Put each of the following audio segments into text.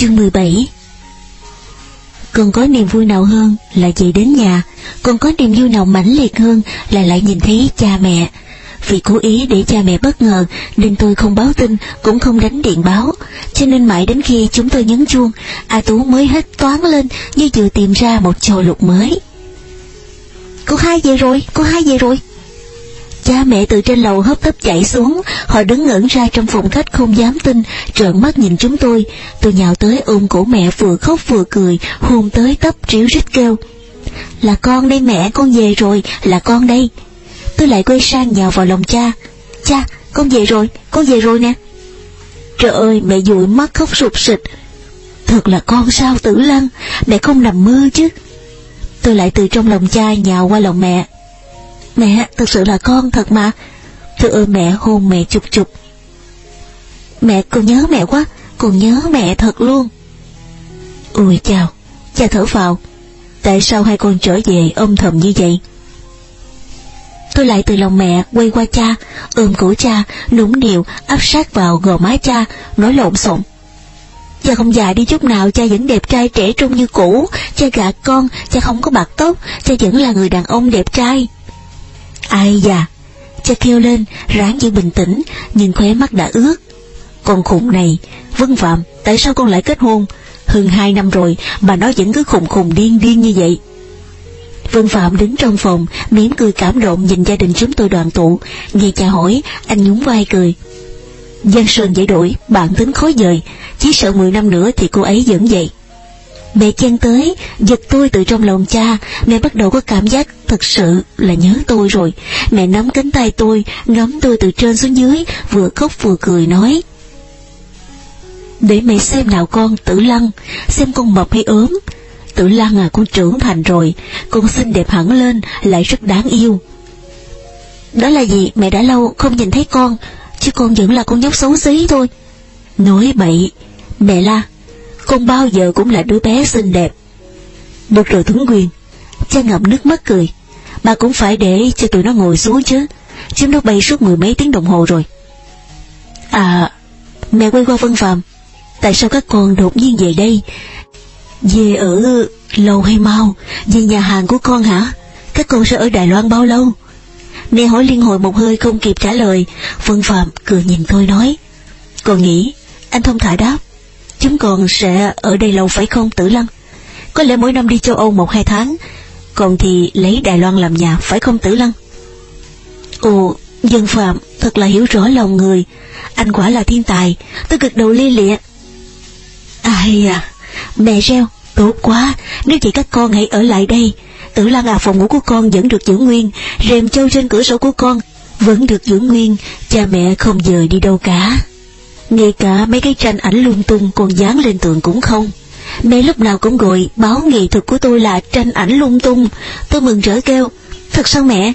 Chương 17 Còn có niềm vui nào hơn là về đến nhà, còn có niềm vui nào mãnh liệt hơn là lại nhìn thấy cha mẹ. Vì cố ý để cha mẹ bất ngờ nên tôi không báo tin cũng không đánh điện báo, cho nên mãi đến khi chúng tôi nhấn chuông, A Tú mới hết toán lên như vừa tìm ra một trò lục mới. Cô hai về rồi, cô hai về rồi. Cha mẹ từ trên lầu hấp tấp chạy xuống, họ đứng ngẩn ra trong phòng khách không dám tin, trợn mắt nhìn chúng tôi. Tôi nhào tới ôm cổ mẹ vừa khóc vừa cười, hôn tới tấp tríu rít kêu. Là con đây mẹ, con về rồi, là con đây. Tôi lại quay sang nhào vào lòng cha. Cha, con về rồi, con về rồi nè. Trời ơi, mẹ dụi mắt khóc sụp sịch. Thật là con sao tử lăng, mẹ không nằm mơ chứ. Tôi lại từ trong lòng cha nhào qua lòng mẹ. Mẹ, thật sự là con thật mà. Tôi ơi mẹ hôn mẹ chụp chụp. Mẹ, con nhớ mẹ quá, con nhớ mẹ thật luôn. Ôi chào, cha thở vào. Tại sao hai con trở về ôm thầm như vậy? Tôi lại từ lòng mẹ quay qua cha, ôm cổ cha, nũng nịu, áp sát vào gò má cha, nói lộn xộn. Cha không già đi chút nào, cha vẫn đẹp trai trẻ trung như cũ, cha gạt con, cha không có bạc tóc, cha vẫn là người đàn ông đẹp trai. Ai già, cha kêu lên, ráng giữ bình tĩnh, nhưng khóe mắt đã ướt. Con khùng này, Vân Phạm, tại sao con lại kết hôn? Hơn hai năm rồi mà nó vẫn cứ khùng khùng điên điên như vậy. Vân Phạm đứng trong phòng, mỉm cười cảm động nhìn gia đình chúng tôi đoàn tụ. Nghe cha hỏi, anh nhún vai cười. Giang Sơn dễ đổi, bạn tính khó dời, chỉ sợ 10 năm nữa thì cô ấy vẫn vậy. Mẹ chen tới, giật tôi từ trong lòng cha, mẹ bắt đầu có cảm giác thật sự là nhớ tôi rồi. Mẹ nắm cánh tay tôi, ngắm tôi từ trên xuống dưới, vừa khóc vừa cười nói. Để mẹ xem nào con, tử lăng, xem con mập hay ốm. Tử lăng à, con trưởng thành rồi, con xinh đẹp hẳn lên, lại rất đáng yêu. Đó là gì, mẹ đã lâu không nhìn thấy con, chứ con vẫn là con nhóc xấu xí thôi. Nói bậy, mẹ la, con bao giờ cũng là đứa bé xinh đẹp. Được rồi Tuấn Quyền, cha ngậm nước mắt cười, bà cũng phải để cho tụi nó ngồi xuống chứ, chúng nó bay suốt mười mấy tiếng đồng hồ rồi. À, mẹ quay qua Vân Phạm, tại sao các con đột nhiên về đây? Về ở lâu hay mau, về nhà hàng của con hả? Các con sẽ ở Đài Loan bao lâu? Mẹ hỏi liên hồi một hơi không kịp trả lời, Vân Phạm cười nhìn tôi nói, còn nghĩ, anh thông thả đáp, chúng còn sẽ ở đây lâu phải không Tử Lăng? Có lẽ mỗi năm đi châu Âu một hai tháng, còn thì lấy Đài Loan làm nhà phải không Tử Lăng? Ồ, Dân Phạm thật là hiểu rõ lòng người, anh quả là thiên tài, tôi cực đầu lia lịa. Ai à, mẹ reo, tốt quá, nếu chị các con hãy ở lại đây. Tử Lăng à phòng ngủ của con vẫn được giữ nguyên, rèm châu trên cửa sổ của con vẫn được giữ nguyên, cha mẹ không dời đi đâu cả. Ngay cả mấy cái tranh ảnh lung tung còn dán lên tường cũng không. Mẹ lúc nào cũng gọi báo nghệ thuật của tôi là tranh ảnh lung tung. Tôi mừng rỡ kêu, thật sao mẹ?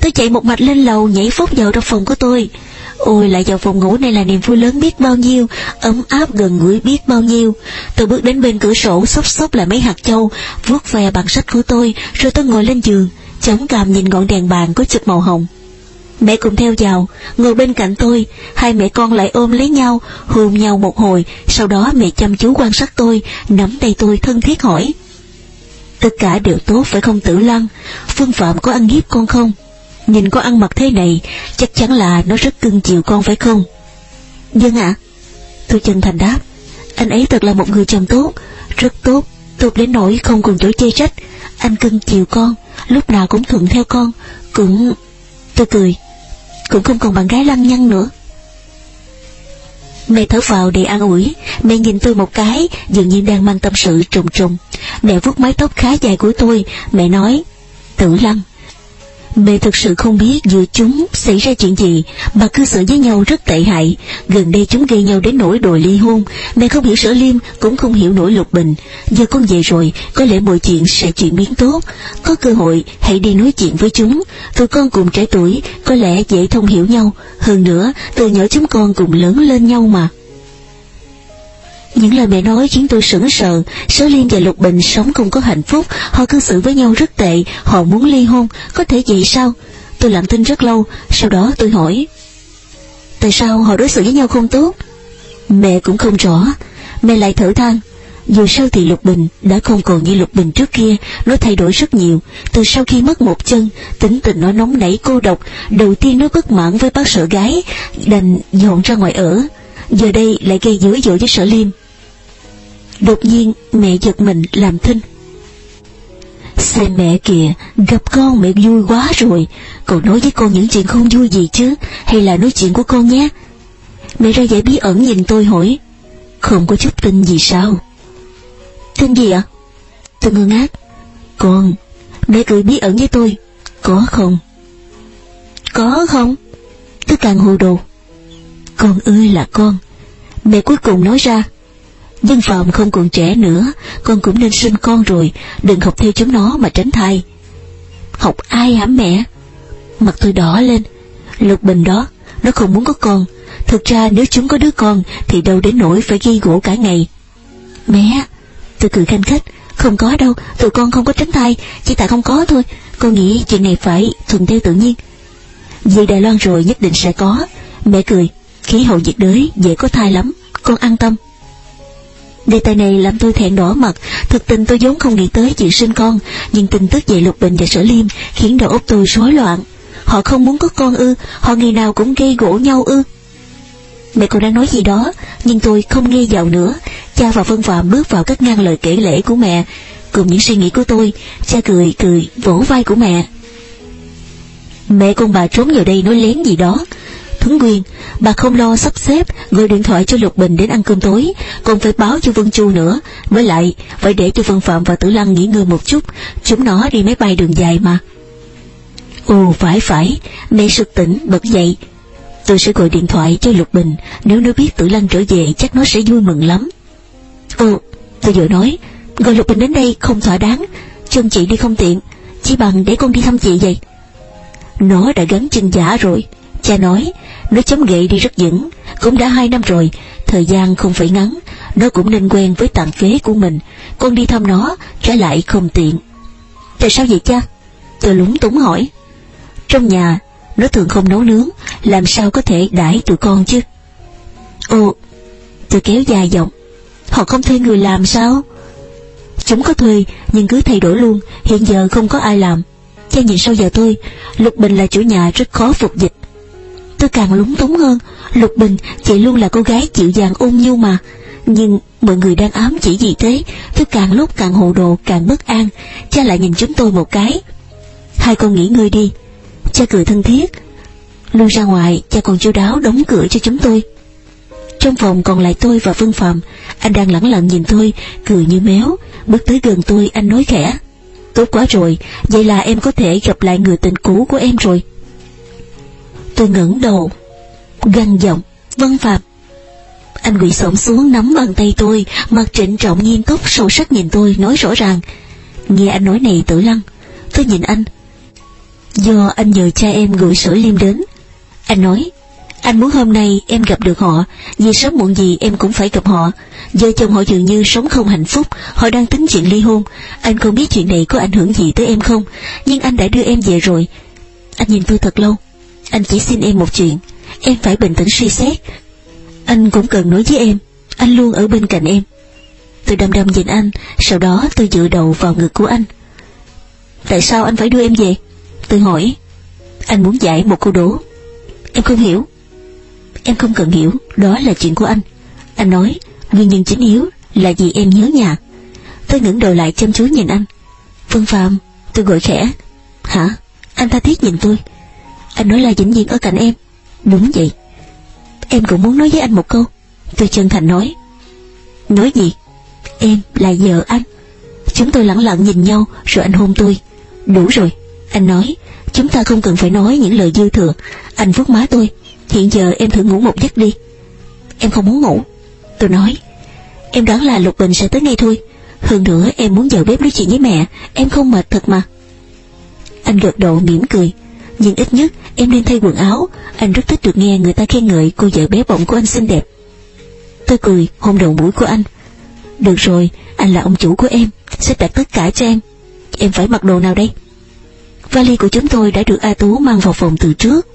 Tôi chạy một mạch lên lầu nhảy phốc vào trong phòng của tôi. Ôi lại vào phòng ngủ này là niềm vui lớn biết bao nhiêu, ấm áp gần gũi biết bao nhiêu. Tôi bước đến bên cửa sổ xốc xốc lại mấy hạt châu, vuốt ve bằng sách của tôi, rồi tôi ngồi lên giường, chống cằm nhìn ngọn đèn bàn có chụp màu hồng. Mẹ cùng theo vào, ngồi bên cạnh tôi, hai mẹ con lại ôm lấy nhau, hôn nhau một hồi, sau đó mẹ chăm chú quan sát tôi, nắm tay tôi thân thiết hỏi. Tất cả đều tốt phải không tử lăng, phương phạm có ăn hiếp con không? Nhìn con ăn mặc thế này, chắc chắn là nó rất cưng chiều con phải không? Dân ạ. Tôi chân thành đáp, anh ấy thật là một người chồng tốt, rất tốt, tốt đến nỗi không còn chỗ chê trách. Anh cưng chiều con, lúc nào cũng thuận theo con, cũng... Tôi cười, cũng không còn bạn gái lăng nhăng nữa. Mẹ thở vào để an ủi, mẹ nhìn tôi một cái, dường như đang mang tâm sự trùng trùng. Mẹ vuốt mái tóc khá dài của tôi, mẹ nói, Tử Lăng, Mẹ thực sự không biết giữa chúng xảy ra chuyện gì mà cư xử với nhau rất tệ hại. Gần đây chúng gây nhau đến nỗi đòi ly hôn. Mẹ không hiểu sở liêm, cũng không hiểu nỗi lục bình. Giờ con về rồi, có lẽ mọi chuyện sẽ chuyển biến tốt. Có cơ hội, hãy đi nói chuyện với chúng. Tụi con cùng trẻ tuổi, có lẽ dễ thông hiểu nhau. Hơn nữa, từ nhỏ chúng con cùng lớn lên nhau mà. Những lời mẹ nói khiến tôi sững sờ, Sở Liên và Lục Bình sống không có hạnh phúc, họ cư xử với nhau rất tệ, họ muốn ly hôn, có thể vậy sao? Tôi lặng thinh rất lâu, sau đó tôi hỏi, tại sao họ đối xử với nhau không tốt? Mẹ cũng không rõ, Mẹ lại thở than dù sao thì Lục Bình đã không còn như Lục Bình trước kia, nó thay đổi rất nhiều. Từ sau khi mất một chân, tính tình nó nóng nảy cô độc, đầu tiên nó bất mãn với bác sở gái, đành dọn ra ngoài ở. Giờ đây lại gây dữ dội với sở liêm. Đột nhiên mẹ giật mình làm thinh. Xem mẹ kìa, gặp con mẹ vui quá rồi, còn nói với con những chuyện không vui gì chứ, hay là nói chuyện của con nhé. Mẹ ra vẻ bí ẩn nhìn tôi hỏi, không có chút tin gì sao? tin gì ạ? Tôi ngơ ngác. Con, mẹ cười bí ẩn với tôi. Có không? Có không? Tôi càng hồ đồ. Con ơi là con. Mẹ cuối cùng nói ra. Dân phạm không còn trẻ nữa, con cũng nên sinh con rồi, đừng học theo chúng nó mà tránh thai. Học ai hả mẹ? Mặt tôi đỏ lên. Lục bình đó, nó không muốn có con. Thực ra nếu chúng có đứa con thì đâu đến nỗi phải ghi gỗ cả ngày. Mẹ, Tôi cười khanh khách Không có đâu Tụi con không có tránh thai Chỉ tại không có thôi Con nghĩ chuyện này phải thuận theo tự nhiên Về Đài Loan rồi nhất định sẽ có Mẹ cười Khí hậu nhiệt đới dễ có thai lắm Con an tâm Đề tài này làm tôi thẹn đỏ mặt. Thực tình tôi vốn không nghĩ tới chuyện sinh con, Nhưng tin tức về Lục Bình và Sở Liêm Khiến đầu óc tôi rối loạn. Họ không muốn có con ư, Họ ngày nào cũng gây gỗ nhau ư. Mẹ còn đang nói gì đó, Nhưng tôi không nghe vào nữa. Cha và Vân Phạm bước vào các ngang lời kể lễ của mẹ. Cùng những suy nghĩ của tôi, Cha cười cười, vỗ vai của mẹ. Mẹ con bà trốn vào đây nói lén gì đó. Thuấn Nguyên. Bà không lo sắp xếp, Gọi điện thoại cho Lục Bình đến ăn cơm tối, Còn phải báo cho Vân Chu nữa. Với lại, phải để cho Vân Phạm và Tử Lăng nghỉ ngơi một chút. Chúng nó đi máy bay đường dài mà. Ồ, phải phải. Mẹ sực tỉnh, bật dậy. Tôi sẽ gọi điện thoại cho Lục Bình. Nếu nó biết Tử Lăng trở về, chắc nó sẽ vui mừng lắm. Ồ, tôi vừa nói. Gọi Lục Bình đến đây không thỏa đáng. Chân chị đi không tiện. Chỉ bằng để con đi thăm chị vậy. Nó đã gắn chân giả rồi. Cha nói, Nó chấm gậy đi rất vững, Cũng đã hai năm rồi, Thời gian không phải ngắn, Nó cũng nên quen với tàn phế của mình, Con đi thăm nó, Trả lại không tiện. Tại sao vậy cha? Tôi lúng túng hỏi. Trong nhà, nó thường không nấu nướng, Làm sao có thể đãi tụi con chứ? Ồ Tôi kéo dài giọng Họ không thuê người làm sao? Chúng có thuê, nhưng cứ thay đổi luôn, Hiện giờ không có ai làm. Cha nhìn sau giờ tôi Lục Bình là chủ nhà rất khó phục dịch. Tôi càng lúng túng hơn. Lục Bình, chị luôn là cô gái chịu dàng ôn nhu mà. Nhưng mọi người đang ám chỉ gì thế? Tôi càng lúc càng hồ đồ, càng bất an. Cha lại nhìn chúng tôi một cái. Hai con nghỉ ngơi đi. Cha cười thân thiết. Lui ra ngoài, cha còn chu đáo đóng cửa cho chúng tôi. Trong phòng còn lại tôi và vương Phạm. Anh đang lẳng lặng nhìn tôi, Cười như méo. Bước tới gần tôi, anh nói khẽ. Tốt quá rồi, Vậy là em có thể gặp lại người tình cũ của em rồi. Tôi ngẩng đầu, gằn giọng Vân Phạm. Anh quỳ xổm xuống nắm bàn tay tôi, Mặt trịnh trọng nghiêm túc sâu sắc nhìn tôi, Nói rõ ràng, Nghe anh nói này, tử lăng. Tôi nhìn anh. Do anh nhờ cha em gửi sữa liêm đến. Anh nói, Anh muốn hôm nay em gặp được họ, Vì sớm muộn gì em cũng phải gặp họ. Vợ chồng họ dường như sống không hạnh phúc, Họ đang tính chuyện ly hôn. Anh không biết chuyện này có ảnh hưởng gì tới em không, Nhưng anh đã đưa em về rồi. Anh nhìn tôi thật lâu. Anh chỉ xin em một chuyện. Em phải bình tĩnh suy xét. Anh cũng cần nói với em. Anh luôn ở bên cạnh em. Tôi đăm đăm nhìn anh, Sau đó tôi dựa đầu vào ngực của anh. Tại sao anh phải đưa em về? Tôi hỏi. Anh muốn giải một câu đố. Em không hiểu. Em không cần hiểu, Đó là chuyện của anh. Anh nói, Nguyên nhân chính yếu Là vì em nhớ nhà. Tôi ngẩng đầu lại chăm chú nhìn anh. Phương Phạm, Tôi gọi khẽ. Hả? Anh tha thiết nhìn tôi. Anh nói là vĩnh viễn ở cạnh em. Đúng vậy. Em cũng muốn nói với anh một câu. Tôi chân thành nói. Nói gì? Em là vợ anh. Chúng tôi lặng lặng nhìn nhau Rồi anh hôn tôi. Đủ rồi. Anh nói, chúng ta không cần phải nói những lời dư thừa. Anh vuốt má tôi, hiện giờ em thử ngủ một giấc đi. Em không muốn ngủ. Tôi nói, em đoán là Lục Bình sẽ tới ngay thôi. Hơn nữa em muốn vào bếp nói chuyện với mẹ, em không mệt thật mà. Anh gật đầu mỉm cười, nhưng ít nhất em nên thay quần áo, anh rất thích được nghe người ta khen ngợi cô vợ bé bỏng của anh xinh đẹp. Tôi cười hôn đầu mũi của anh. Được rồi, anh là ông chủ của em, sẽ đặt tất cả cho em. Em phải mặc đồ nào đây? Vali của chúng tôi đã được A Tú mang vào phòng từ trước.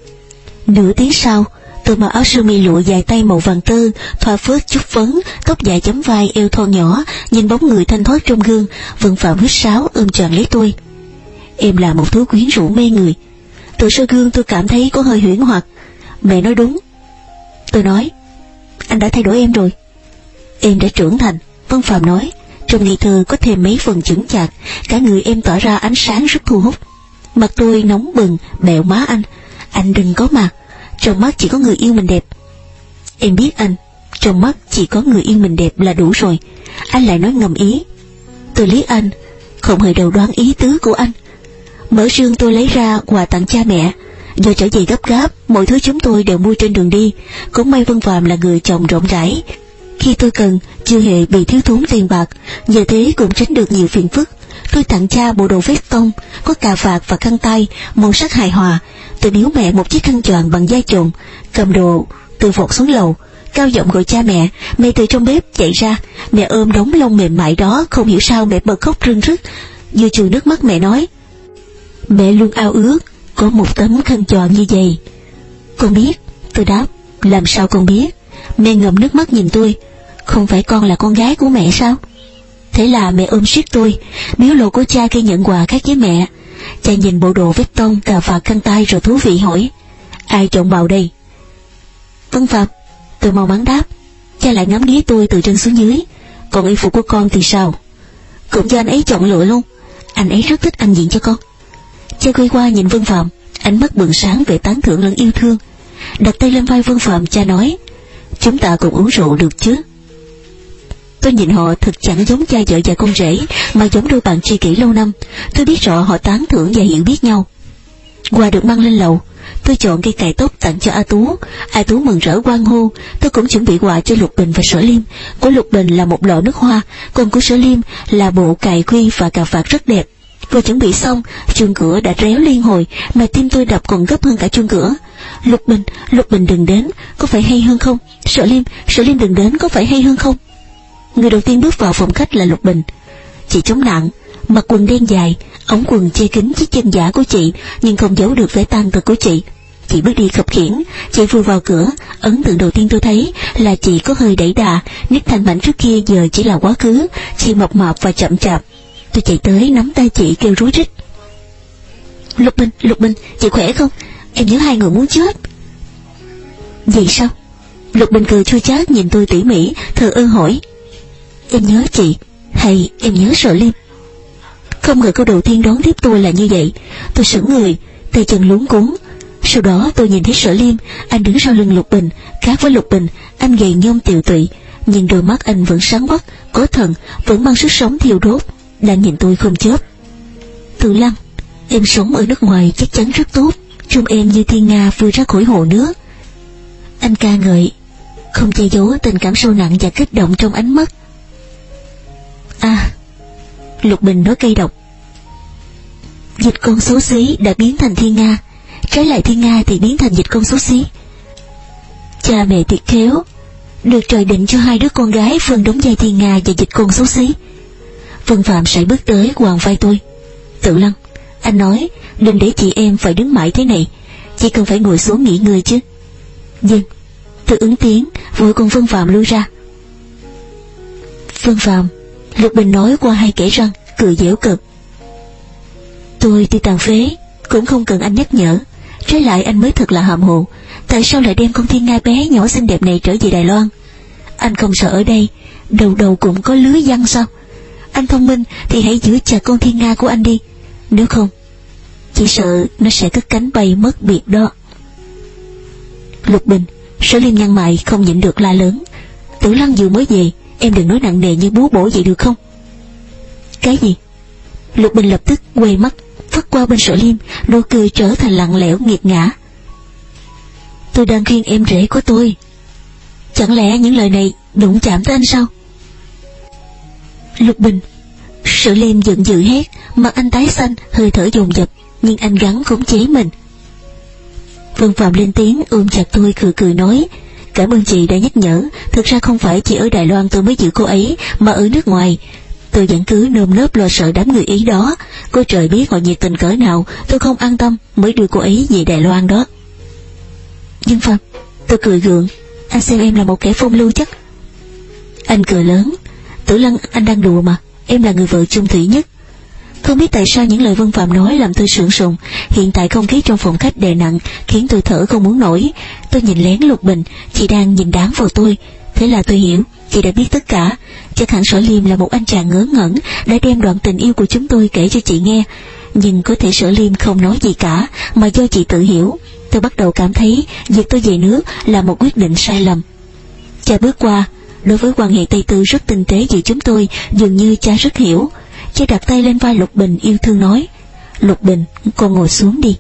Nửa tiếng sau, Tôi mặc áo sơ mi lụa dài tay màu vàng tơ, thoa phớt chút phấn, tóc dài chấm vai, eo thon nhỏ, nhìn bóng người thanh thoát trong gương, Vân Phạm huyết sáo ôm tròn lấy tôi. Em là một thứ quyến rũ mê người. Từ sơ gương tôi cảm thấy có hơi huyễn hoặc. Mẹ nói đúng. Tôi nói, anh đã thay đổi em rồi. Em đã trưởng thành, Vân Phạm nói. Trong ngày thơ có thêm mấy phần chững chạc, cả người em tỏa ra ánh sáng rất thu hút. Mặt tôi nóng bừng, bẹo má anh. Anh đừng có mặt, trong mắt chỉ có người yêu mình đẹp. Em biết anh, trong mắt chỉ có người yêu mình đẹp là đủ rồi. Anh lại nói ngầm ý. Tôi lý anh, không hề đầu đoán ý tứ của anh. Mở rương tôi lấy ra quà tặng cha mẹ. Do trở về gấp gáp, mọi thứ chúng tôi đều mua trên đường đi. Cũng may Vân Phạm là người chồng rộng rãi. Khi tôi cần, chưa hề bị thiếu thốn tiền bạc, nhờ thế cũng tránh được nhiều phiền phức. Tôi tặng cha bộ đồ vest tông, có cà vạt và khăn tay, màu sắc hài hòa. Tôi biếu mẹ một chiếc khăn choàng bằng da trộn cầm đồ, từ vọt xuống lầu, cao giọng gọi cha mẹ, mẹ từ trong bếp chạy ra, mẹ ôm đống lông mềm mại đó, không hiểu sao mẹ bật khóc rưng rức. Vừa chùi nước mắt mẹ nói, mẹ luôn ao ước có một tấm khăn tròn như vậy. Con biết, tôi đáp, làm sao con biết? Mẹ ngậm nước mắt nhìn tôi, không phải con là con gái của mẹ sao? Thế là mẹ ôm siết tôi, miếu lộ của cha khi nhận quà khác với mẹ. Cha nhìn bộ đồ vết tông cà vạt khăn tay rồi thú vị hỏi, ai chọn bào đây? Vân Phạm, tôi mau mắn đáp, cha lại ngắm nghía tôi từ trên xuống dưới, còn y phục của con thì sao? Cũng cho anh ấy chọn lựa luôn, anh ấy rất thích ăn diện cho con. Cha quay qua nhìn Vân Phạm, ánh mắt bừng sáng về tán thưởng lẫn yêu thương. Đặt tay lên vai Vân Phạm cha nói, chúng ta cùng uống rượu được chứ? Tôi nhìn họ thật chẳng giống cha vợ và con rể, mà giống đôi bạn tri kỷ lâu năm. Tôi biết rõ họ tán thưởng và hiểu biết nhau. Quà được mang lên lầu, tôi chọn cây cài tóc tặng cho A Tú. A Tú mừng rỡ quan hô. Tôi cũng chuẩn bị quà cho Lục Bình và Sở Liêm. Của Lục Bình là một lọ nước hoa, còn của Sở Liêm là bộ cài quy và cà vạt rất đẹp. Vừa chuẩn bị xong, chuông cửa đã réo liên hồi, mà tim tôi đập còn gấp hơn cả chuông cửa. Lục Bình, Lục Bình đừng đến, có phải hay hơn không? Sở Liêm, Sở Liêm đừng đến, có phải hay hơn không? Người đầu tiên bước vào phòng khách là Lục Bình. Chị chống nặng, mặc quần đen dài, ống quần che kín chiếc chân giả của chị, nhưng không giấu được vẻ tan tật của chị. Chị bước đi khập khiển, chị vừa vào cửa, ấn tượng đầu tiên tôi thấy là chị có hơi đẩy đà, nét thanh mảnh trước kia giờ chỉ là quá khứ, chị mập mạp và chậm chạp. Tôi chạy tới nắm tay chị kêu rối rít. Lục Bình, Lục Bình, chị khỏe không? Em nhớ hai người muốn chết. Vậy sao? Lục Bình cười chua chát nhìn tôi tỉ mỉ, thờ ơ hỏi. Em nhớ chị Hay em nhớ sợ liêm Không ngờ câu đầu tiên đón tiếp tôi là như vậy Tôi sững người Tay chân luống cuốn Sau đó tôi nhìn thấy sở liêm Anh đứng sau lưng Lục Bình Khác với Lục Bình Anh gầy nhôm tiều tụy Nhưng đôi mắt anh vẫn sáng quắc Có thần Vẫn mang sức sống thiêu đốt đang nhìn tôi không chớp. Từ lăng, Em sống ở nước ngoài chắc chắn rất tốt. Trông em như thiên nga vừa ra khỏi hồ nước. Anh ca ngợi, Không che giấu tình cảm sâu nặng và kích động trong ánh mắt. À Lục Bình nói cây độc. Dịch con xấu xí đã biến thành thiên Nga. Trái lại thiên Nga thì biến thành dịch con xấu xí. Cha mẹ thiệt khéo, Được trời định cho hai đứa con gái phân đóng vai thiên Nga và dịch con xấu xí. Phương Phạm sẽ bước tới quàng vai tôi. Tự lăng, Anh nói, đừng để chị em phải đứng mãi thế này. Chỉ cần phải ngồi xuống nghỉ ngơi chứ. Dân Tôi ứng tiếng, Vội cùng Phương Phạm lui ra. Phương Phạm, Lục Bình nói qua hai kẻ răng, Cười dẻo cực Tôi thì tàn phế, Cũng không cần anh nhắc nhở. Trái lại anh mới thật là hàm hồ. Tại sao lại đem con thiên nga bé nhỏ xinh đẹp này trở về Đài Loan? Anh không sợ ở đây, Đầu đầu cũng có lưới văng sao? Anh thông minh thì hãy giữ chặt con thiên nga của anh đi. Nếu không, Chỉ sợ nó sẽ cất cánh bay mất biệt đó. Lục Bình, Sở Liên nhăn mày không nhịn được la lớn. Tử Lăng vừa mới về, Em đừng nói nặng nề như búa bổ vậy được không? Cái gì? Lục Bình lập tức quay mắt, Phất qua bên sở liêm Nụ cười trở thành lặng lẽo nghiệt ngã. Tôi đang khuyên em rể của tôi. Chẳng lẽ những lời này đụng chạm tới anh sao? Lục Bình. Sự lem giận dữ hét, Mặt anh tái xanh, hơi thở dồn dập, Nhưng anh gắn khống chế mình. Vân Phạm lên tiếng ôm chặt tôi cười cười nói, Cảm ơn chị đã nhắc nhở. Thực ra không phải chỉ ở Đài Loan tôi mới giữ cô ấy, Mà ở nước ngoài. Tôi vẫn cứ nơm nớp lo sợ đám người Ý đó. Cô trời biết họ nhiệt tình cỡ nào, Tôi không an tâm mới đưa cô ấy về Đài Loan đó. Nhưng Phạm, Tôi cười gượng, Anh xem em là một kẻ phong lưu chắc. Anh cười lớn Tử Lăng, anh đang đùa mà. Em là người vợ chung thủy nhất. Không biết tại sao những lời Vân Phạm nói làm tôi sượng sùng. Hiện tại không khí trong phòng khách đè nặng, Khiến tôi thở không muốn nổi. Tôi nhìn lén Lục Bình, Chị đang nhìn đáng vào tôi. Thế là tôi hiểu, Chị đã biết tất cả. Chắc hẳn Sở Liêm là một anh chàng ngớ ngẩn, Đã đem đoạn tình yêu của chúng tôi kể cho chị nghe. Nhưng có thể Sở Liêm không nói gì cả, Mà do chị tự hiểu, Tôi bắt đầu cảm thấy Việc tôi về nước là một quyết định sai lầm. Cha bước qua Đối với quan hệ Tây Tư rất tinh tế giữa chúng tôi, Dường như cha rất hiểu. Cha đặt tay lên vai Lục Bình, yêu thương nói, Lục Bình, con ngồi xuống đi.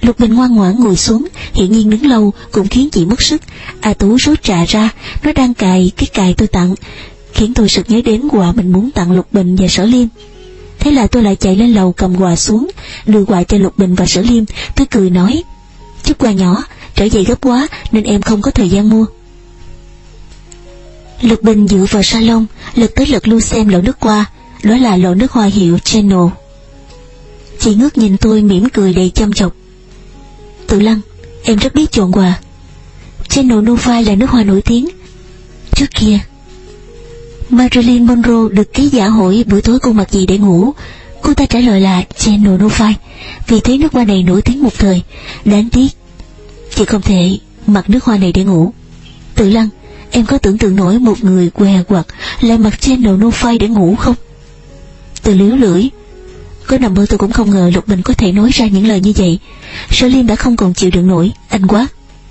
Lục Bình ngoan ngoãn ngồi xuống Hiện nhiên đứng lâu cũng khiến chị mất sức. A Tú rút trà ra, Nó đang cài cái cài tôi tặng, Khiến tôi sực nhớ đến quà mình muốn tặng Lục Bình và Sở Liêm. Thế là tôi lại chạy lên lầu cầm quà xuống, Đưa quà cho Lục Bình và Sở Liêm. Tôi cười nói, Chút quà nhỏ, trở về gấp quá, Nên em không có thời gian mua. Lục Bình dựa vào salon, Lật tới lật lưu xem lọ nước qua Đó là lọ nước hoa hiệu Channel Chị ngước nhìn tôi mỉm cười đầy chăm chọc. Tự Lăng, Em rất biết chọn quà. Channel Nova là nước hoa nổi tiếng. Trước kia, Marilyn Monroe được ký giả hỏi buổi tối cô mặc gì để ngủ. Cô ta trả lời là Channel Nova Vì thế nước hoa này nổi tiếng một thời. Đáng tiếc, Chị không thể mặc nước hoa này để ngủ. Tự Lăng Em có tưởng tượng nổi một người què quặt Lại mặc nô phai để ngủ không? Từ liếu lưỡi. Có nằm mơ tôi cũng không ngờ Lục Bình có thể nói ra những lời như vậy. Sở Liêm đã không còn chịu đựng nổi. Anh quá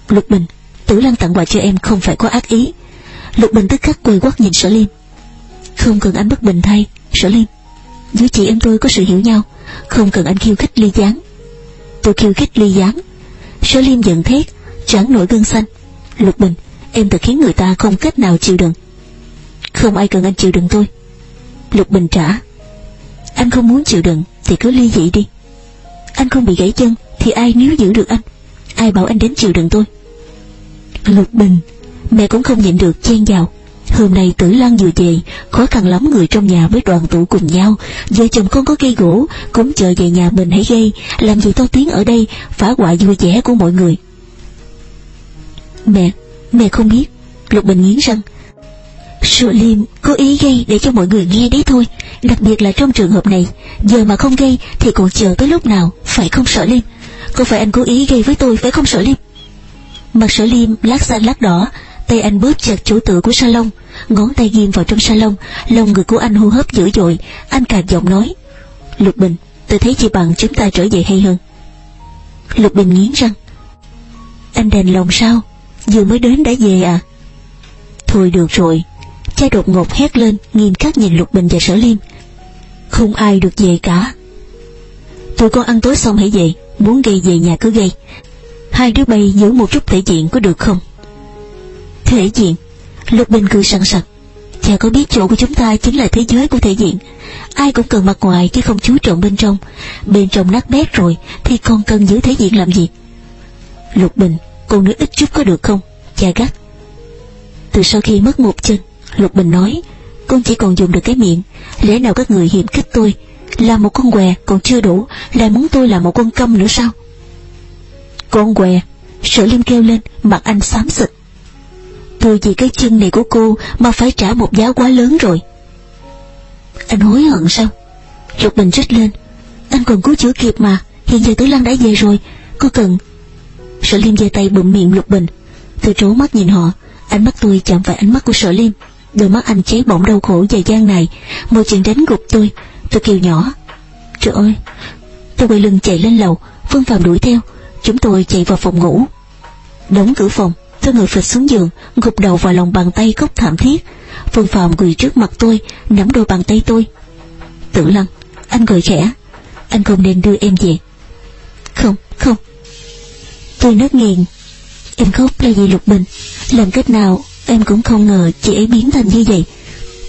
Lục Bình, Tử Lăng tặng quà cho em không phải có ác ý. Lục Bình tức khắc quay quắt nhìn Sở Liêm Không cần anh bất bình thay Sở Liêm Giữa chị em tôi có sự hiểu nhau. Không cần anh khiêu khích ly gián. Tôi khiêu khích ly gián. Sở Liêm giận thét Chẳng nổi gân xanh. Lục Bình Em thật khiến người ta không cách nào chịu đựng. Không ai cần anh chịu đựng tôi. Lục Bình trả. Anh không muốn chịu đựng Thì cứ ly dị đi. Anh không bị gãy chân Thì ai níu giữ được anh? Ai bảo anh đến chịu đựng tôi? Lục Bình, Mẹ cũng không nhịn được chen vào. Hôm nay tử lăng vừa về, Khó khăn lắm người trong nhà mới đoàn tụ cùng nhau. Vợ chồng con có cây gỗ, Cũng chờ về nhà mình hãy gây. Làm gì to tiếng ở đây, Phá hoại vui vẻ của mọi người. Mẹ Mẹ không biết. Lục Bình nghiến răng. Sợ liêm cố ý gây để cho mọi người nghe đấy thôi. Đặc biệt là trong trường hợp này, Giờ mà không gây thì còn chờ tới lúc nào, Phải không sợ liêm Có phải anh cố ý gây với tôi phải không sợ liêm Mặt sợ liêm lát xanh lát đỏ, Tay anh bóp chặt chỗ tựa của salon Ngón tay ghim vào trong salon Lòng người của anh hô hấp dữ dội. Anh càng giọng nói, Lục Bình, tôi thấy chỉ bằng chúng ta trở về hay hơn. Lục Bình nghiến răng. Anh đành lòng sao? Vừa mới đến đã về à? Thôi được rồi. Cha đột ngột hét lên, Nghiêm khắc nhìn Lục Bình và Sở Liêm Không ai được về cả. Tụi con ăn tối xong hãy về, Muốn gây về nhà cứ gây. Hai đứa bay giữ một chút thể diện có được không? Thể diện? Lục Bình cười sẵn sặc. Cha có biết chỗ của chúng ta chính là thế giới của thể diện. Ai cũng cần mặt ngoài chứ không chú trọng bên trong. Bên trong nát bét rồi, Thì còn cần giữ thể diện làm gì? Lục Bình Cô nói ít chút có được không? Cha gắt. Từ sau khi mất một chân, Lục Bình nói, Con chỉ còn dùng được cái miệng. Lẽ nào các người hiểm khích tôi, Là một con què còn chưa đủ, Lại muốn tôi là một con câm nữa sao? Con què? Sở Liêm kêu lên, Mặt anh xám xịt. Tôi vì cái chân này của cô Mà phải trả một giá quá lớn rồi. Anh hối hận sao? Lục Bình rít lên. Anh còn cứu chữa kịp mà, Hiện giờ Tử Lăng đã về rồi Cô cần Sở Liêm giơ tay bụm miệng Lục Bình. Tôi trố mắt nhìn họ. Ánh mắt tôi chạm phải ánh mắt của Sở Liêm Đôi mắt anh cháy bỏng đau khổ dài gian này. Một chuyện đánh gục tôi. Tôi kêu nhỏ. Trời ơi. Tôi quay lưng chạy lên lầu. Phương Phạm đuổi theo. Chúng tôi chạy vào phòng ngủ. Đóng cửa phòng. Tôi ngồi phịch xuống giường, Gục đầu vào lòng bàn tay khóc thảm thiết. Phương Phạm quỳ trước mặt tôi, Nắm đôi bàn tay tôi. Tử lăng, Anh gọi khẽ Anh không nên đưa em về. Không không. Tôi nước nghiền. Em khóc là vì Lục Bình. Làm cách nào em cũng không ngờ chị ấy biến thành như vậy.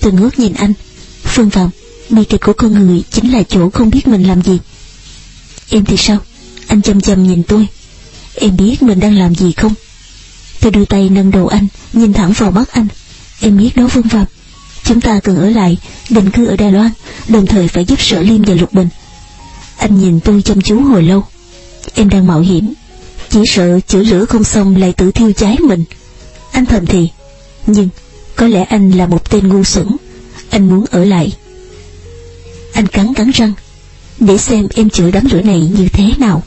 Tôi ngước nhìn anh. Phương Phạm Bi kịch của con người chính là chỗ không biết mình làm gì. Em thì sao? Anh chăm chăm nhìn tôi. Em biết mình đang làm gì không? Tôi đưa tay nâng đầu anh, Nhìn thẳng vào mắt anh. Em biết đó, Phương Phạm. Chúng ta cần ở lại, Định cư ở Đài Loan, Đồng thời phải giúp Sở Liêm và Lục Bình. Anh nhìn tôi chăm chú hồi lâu. Em đang mạo hiểm chỉ sợ chữa lửa không xong lại tự thiêu cháy mình. Anh thầm thì, nhưng có lẽ anh là một tên ngu xuẩn, anh muốn ở lại. Anh cắn cắn răng, để xem em chữa đám lửa này như thế nào.